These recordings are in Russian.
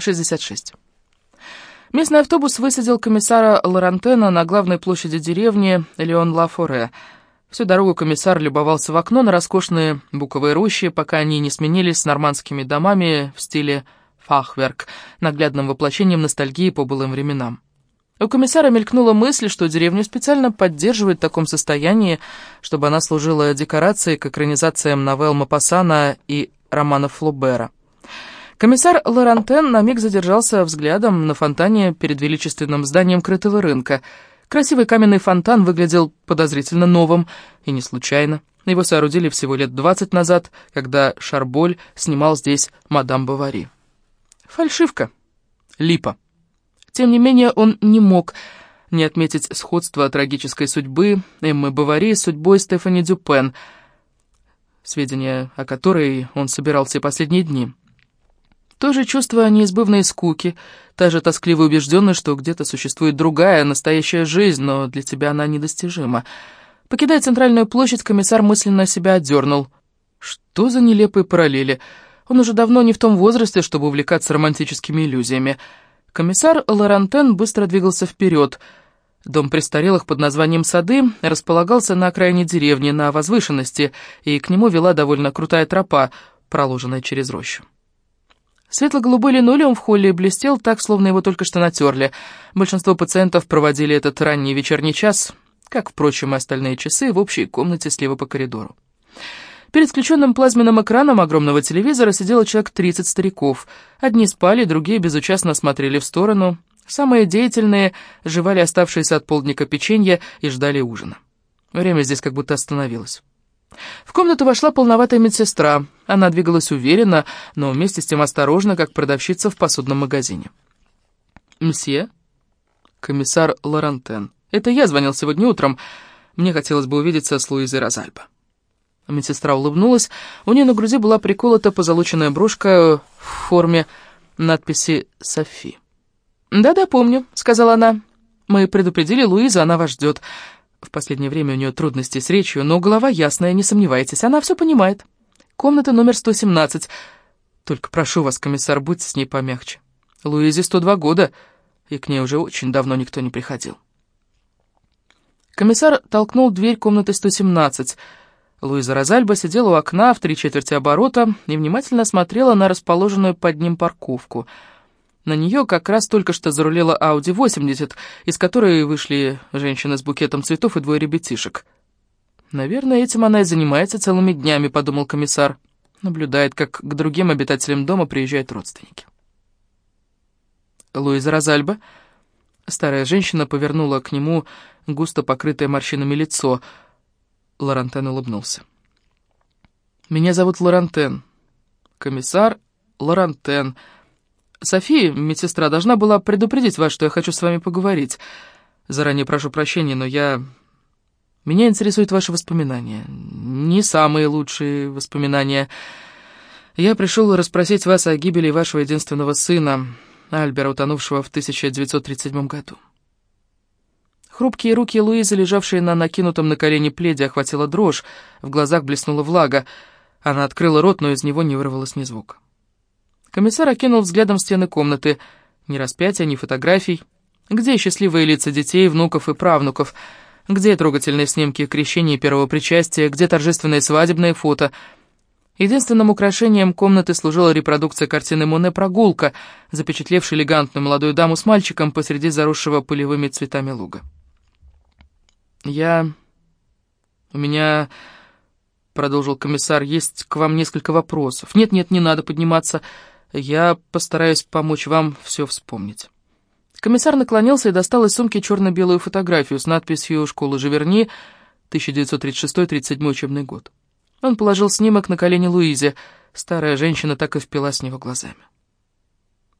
66. Местный автобус высадил комиссара Лорантена на главной площади деревни Леон-Ла-Форе. Всю дорогу комиссар любовался в окно на роскошные буковые рощи, пока они не сменились с нормандскими домами в стиле фахверк, наглядным воплощением ностальгии по былым временам. У комиссара мелькнула мысль, что деревню специально поддерживают в таком состоянии, чтобы она служила декорацией к экранизациям новелл Мапассана и романов Флобера. Комиссар Лорантен на миг задержался взглядом на фонтане перед величественным зданием крытого рынка. Красивый каменный фонтан выглядел подозрительно новым, и не случайно. Его соорудили всего лет двадцать назад, когда Шарболь снимал здесь «Мадам Бавари». Фальшивка. Липа. Тем не менее, он не мог не отметить сходство трагической судьбы Эммы Бавари с судьбой Стефани Дюпен, сведения о которой он собирал все последние дни. То же чувство неизбывной скуки, та же тоскливая убежденность, что где-то существует другая, настоящая жизнь, но для тебя она недостижима. Покидая центральную площадь, комиссар мысленно себя отдернул. Что за нелепые параллели? Он уже давно не в том возрасте, чтобы увлекаться романтическими иллюзиями. Комиссар Лорантен быстро двигался вперед. Дом престарелых под названием «Сады» располагался на окраине деревни, на возвышенности, и к нему вела довольно крутая тропа, проложенная через рощу. Светло-голубой линолеум в холле блестел так, словно его только что натерли. Большинство пациентов проводили этот ранний вечерний час, как, впрочем, и остальные часы, в общей комнате слева по коридору. Перед включенным плазменным экраном огромного телевизора сидело человек 30 стариков. Одни спали, другие безучастно смотрели в сторону. Самые деятельные жевали оставшиеся от полдника печенье и ждали ужина. Время здесь как будто остановилось. В комнату вошла полноватая медсестра. Она двигалась уверенно, но вместе с тем осторожно, как продавщица в посудном магазине. «Мсье?» «Комиссар Лорантен. Это я звонил сегодня утром. Мне хотелось бы увидеться с Луизой Розальбо». Медсестра улыбнулась. У нее на груди была приколота позолоченная брошка в форме надписи «Софи». «Да-да, помню», — сказала она. «Мы предупредили Луизу, она вас ждет. В последнее время у нее трудности с речью, но голова ясная, не сомневайтесь, она все понимает. Комната номер 117. Только прошу вас, комиссар, будьте с ней помягче. Луизе 102 года, и к ней уже очень давно никто не приходил. Комиссар толкнул дверь комнаты 117. Луиза Розальба сидела у окна в три четверти оборота и внимательно смотрела на расположенную под ним парковку — на нее как раз только что зарулила Audi 80, из которой вышли женщина с букетом цветов и двое ребятишек. «Наверное, этим она и занимается целыми днями», — подумал комиссар. Наблюдает, как к другим обитателям дома приезжают родственники. Луиза Розальба, старая женщина, повернула к нему густо покрытое морщинами лицо. Лорантен улыбнулся. «Меня зовут Лорантен. Комиссар Лорантен», София, медсестра, должна была предупредить вас, что я хочу с вами поговорить. Заранее прошу прощения, но я... Меня интересуют ваши воспоминания. Не самые лучшие воспоминания. Я пришел расспросить вас о гибели вашего единственного сына, Альбера, утонувшего в 1937 году. Хрупкие руки Луизы, лежавшие на накинутом на колени пледе, охватила дрожь, в глазах блеснула влага. Она открыла рот, но из него не вырвалось ни звука. Комиссар окинул взглядом стены комнаты. Ни распятия, ни фотографий. Где счастливые лица детей, внуков и правнуков? Где трогательные снимки крещения и первого причастия? Где торжественные свадебные фото? Единственным украшением комнаты служила репродукция картины Моне «Прогулка», запечатлевшая элегантную молодую даму с мальчиком посреди заросшего пылевыми цветами луга. «Я... у меня...» — продолжил комиссар, — «есть к вам несколько вопросов. Нет-нет, не надо подниматься. Я постараюсь помочь вам все вспомнить». Комиссар наклонился и достал из сумки черно-белую фотографию с надписью «Школа Живерни, 1936-37 учебный год». Он положил снимок на колени Луизе. Старая женщина так и впилась в него глазами.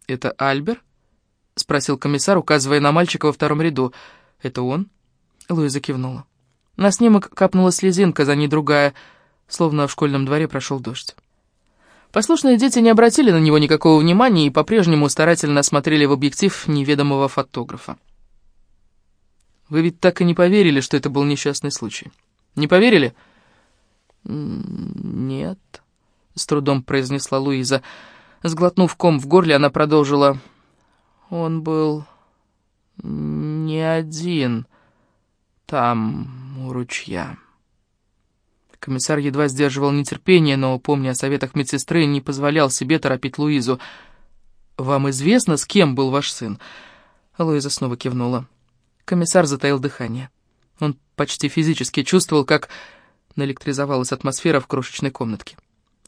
«Это Альбер?» — спросил комиссар, указывая на мальчика во втором ряду. «Это он?» Луиза кивнула. На снимок капнула слезинка, за ней другая, словно в школьном дворе прошел дождь. Послушные дети не обратили на него никакого внимания и по-прежнему старательно смотрели в объектив неведомого фотографа. «Вы ведь так и не поверили, что это был несчастный случай? Не поверили?» «Нет», — с трудом произнесла Луиза. Сглотнув ком в горле, она продолжила. Он был не один там, у ручья. Комиссар едва сдерживал нетерпение, но, помня о советах медсестры, не позволял себе торопить Луизу. «Вам известно, с кем был ваш сын?» Луиза снова кивнула. Комиссар затаил дыхание. Он почти физически чувствовал, как наэлектризовалась атмосфера в крошечной комнатке.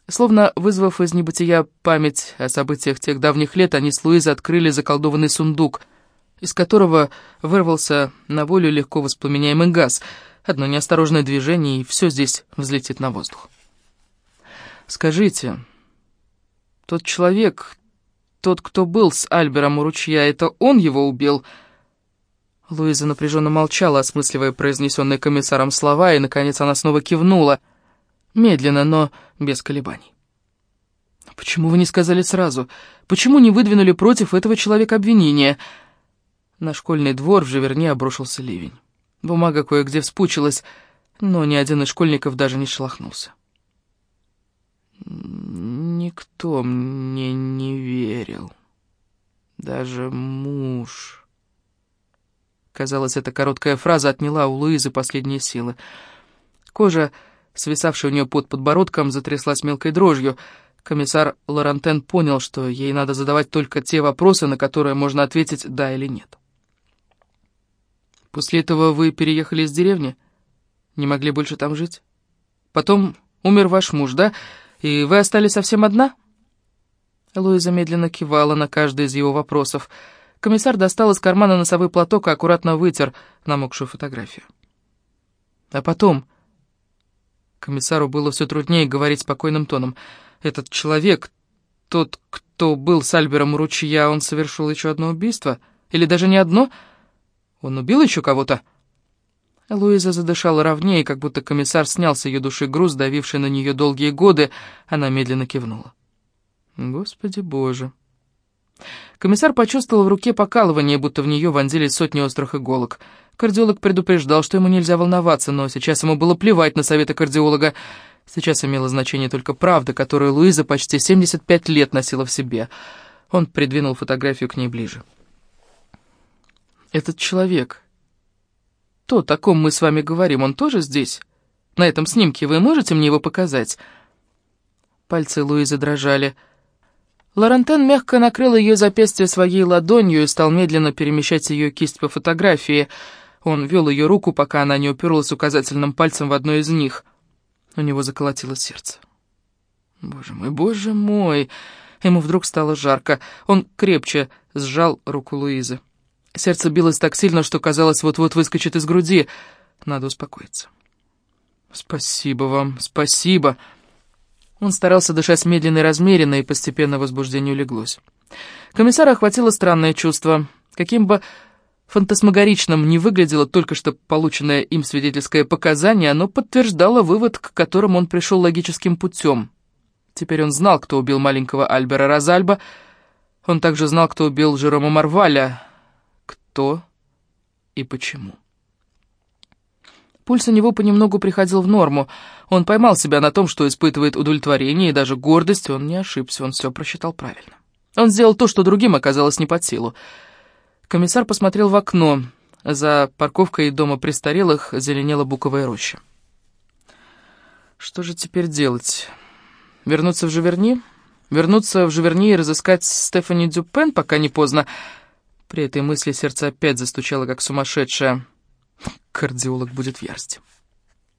Словно вызвав из небытия память о событиях тех давних лет, они с Луизой открыли заколдованный сундук, из которого вырвался на волю легко воспламеняемый газ — Одно неосторожное движение, и все здесь взлетит на воздух. «Скажите, тот человек, тот, кто был с Альбером у ручья, это он его убил?» Луиза напряженно молчала, осмысливая произнесенные комиссаром слова, и, наконец, она снова кивнула, медленно, но без колебаний. «Почему вы не сказали сразу? Почему не выдвинули против этого человека обвинения?» На школьный двор в Живерне обрушился ливень. Бумага кое-где вспучилась, но ни один из школьников даже не шелохнулся. Никто мне не верил. Даже муж. Казалось, эта короткая фраза отняла у Луизы последние силы. Кожа, свисавшая у нее под подбородком, затряслась мелкой дрожью. Комиссар Лорантен понял, что ей надо задавать только те вопросы, на которые можно ответить «да» или «нет». После этого вы переехали из деревни? Не могли больше там жить? Потом умер ваш муж, да? И вы остались совсем одна?» Луиза медленно кивала на каждый из его вопросов. Комиссар достал из кармана носовой платок и аккуратно вытер намокшую фотографию. А потом... Комиссару было все труднее говорить спокойным тоном. «Этот человек, тот, кто был с Альбером у ручья, он совершил еще одно убийство? Или даже не одно?» Он убил еще кого-то?» Луиза задышала ровнее, как будто комиссар снял с ее души груз, давивший на нее долгие годы. Она медленно кивнула. «Господи боже!» Комиссар почувствовал в руке покалывание, будто в нее вонзились сотни острых иголок. Кардиолог предупреждал, что ему нельзя волноваться, но сейчас ему было плевать на советы кардиолога. Сейчас имела значение только правда, которую Луиза почти 75 лет носила в себе. Он придвинул фотографию к ней ближе. Этот человек, то, о ком мы с вами говорим, он тоже здесь? На этом снимке вы можете мне его показать?» Пальцы Луизы дрожали. Лорентен мягко накрыл ее запястье своей ладонью и стал медленно перемещать ее кисть по фотографии. Он вел ее руку, пока она не уперлась указательным пальцем в одно из них. У него заколотилось сердце. «Боже мой, боже мой!» Ему вдруг стало жарко. Он крепче сжал руку Луизы. Сердце билось так сильно, что казалось, вот-вот выскочит из груди. Надо успокоиться. «Спасибо вам, спасибо!» Он старался дышать медленно и размеренно, и постепенно возбуждение улеглось. Комиссара охватило странное чувство. Каким бы фантасмагоричным не выглядело только что полученное им свидетельское показание, оно подтверждало вывод, к которому он пришел логическим путем. Теперь он знал, кто убил маленького Альбера Розальба. Он также знал, кто убил Жерома Марваля, кто и почему. Пульс у него понемногу приходил в норму. Он поймал себя на том, что испытывает удовлетворение и даже гордость. Он не ошибся, он все просчитал правильно. Он сделал то, что другим оказалось не под силу. Комиссар посмотрел в окно. За парковкой дома престарелых зеленела буковая роща. Что же теперь делать? Вернуться в Живерни? Вернуться в Живерни и разыскать Стефани Дюпен, пока не поздно. При этой мысли сердце опять застучало, как сумасшедшее. Кардиолог будет в ярости.